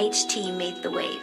HT made the wave.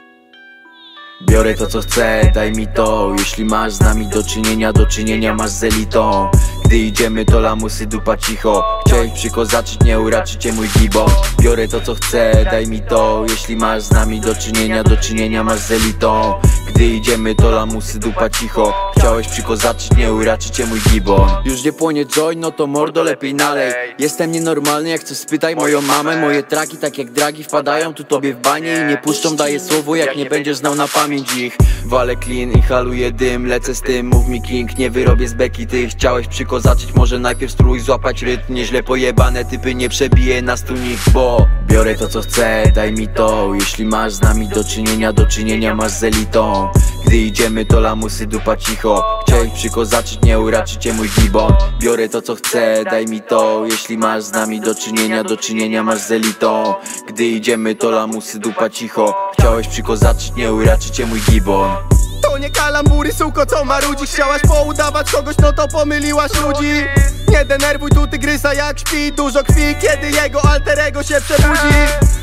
Biorę to co chcę, daj mi to Jeśli masz z nami do czynienia, do czynienia masz z elitą gdy idziemy to lamusy dupa cicho. Chciałeś przykozaczyć, nie uraczycie mój gibon Biorę to co chcę, daj mi to. Jeśli masz z nami do czynienia, do czynienia masz z elitą. Gdy idziemy to lamusy dupa cicho. Chciałeś przykozaczyć, nie uraczycie mój gibon Już nie płonie joy, no to mordo lepiej nalej. Jestem nienormalny, jak coś spytaj moją mamę. Moje traki tak jak dragi wpadają tu tobie w banie I nie puszczą, daję słowo jak nie będziesz znał na pamięć ich. Walę clean i haluję dym, lecę z tym, mów mi king Nie wyrobię z beki, ty chciałeś przykozaczyć Może najpierw spróbuj złapać rytm Nieźle pojebane typy, nie przebije nas tu nikt Bo biorę to co chcę, daj mi to. Jeśli masz z nami do czynienia, do czynienia masz z elitą. Gdy idziemy to lamusy dupa cicho. Chciałeś przykozaczyć, nie uraczycie mój gibon. Biorę to co chcę, daj mi to. Jeśli masz z nami do czynienia, do czynienia masz z elitą. Gdy idziemy to lamusy dupa cicho. Chciałeś przykozaczyć, nie uraczycie mój gibon To nie kalambury, suko, co marudzi Chciałaś poudawać kogoś, no to pomyliłaś ludzi. Nie denerwuj tu tygrysa jak śpi. Dużo krwi, kiedy jego alterego się przebudzi.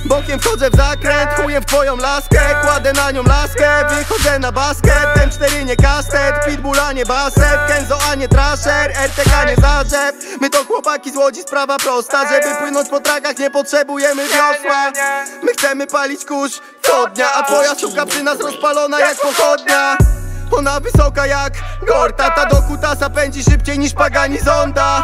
Bokiem wchodzę w zakręt, chujem w twoją laskę. Kładę na nią laskę, wychodzę na basket. Ten cztery nie kastet, pitbull a nie baset. Kenzo a nie trasher, RTK nie zarzep. My to chłopaki z Łodzi, sprawa prosta. Żeby płynąć po trakach nie potrzebujemy wiosła. My chcemy palić kurz co dnia A twoja nas rozpalona jak pochodnia. Ona wysoka jak Gorta, ta do kutasa pędzi szybciej niż pagani zonda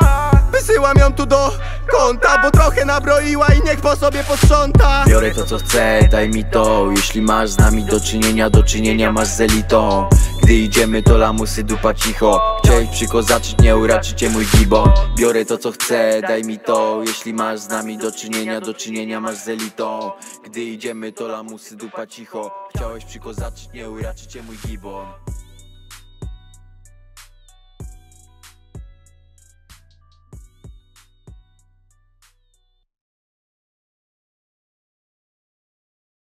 Wysyłam ją tu do konta, bo trochę nabroiła i niech po sobie posprząta. Biorę to co chcę, daj mi to Jeśli masz z nami do czynienia, do czynienia masz z elitą Gdy idziemy to lamusy dupa cicho. Chciałeś przykozaczyć, nie uraczycie mój gibon Biorę to co chcę, daj mi to. Jeśli masz z nami do czynienia, do czynienia masz z elitą. Gdy idziemy to lamusy dupa cicho. Chciałeś przykozaczyć, nie uraczycie mój gibon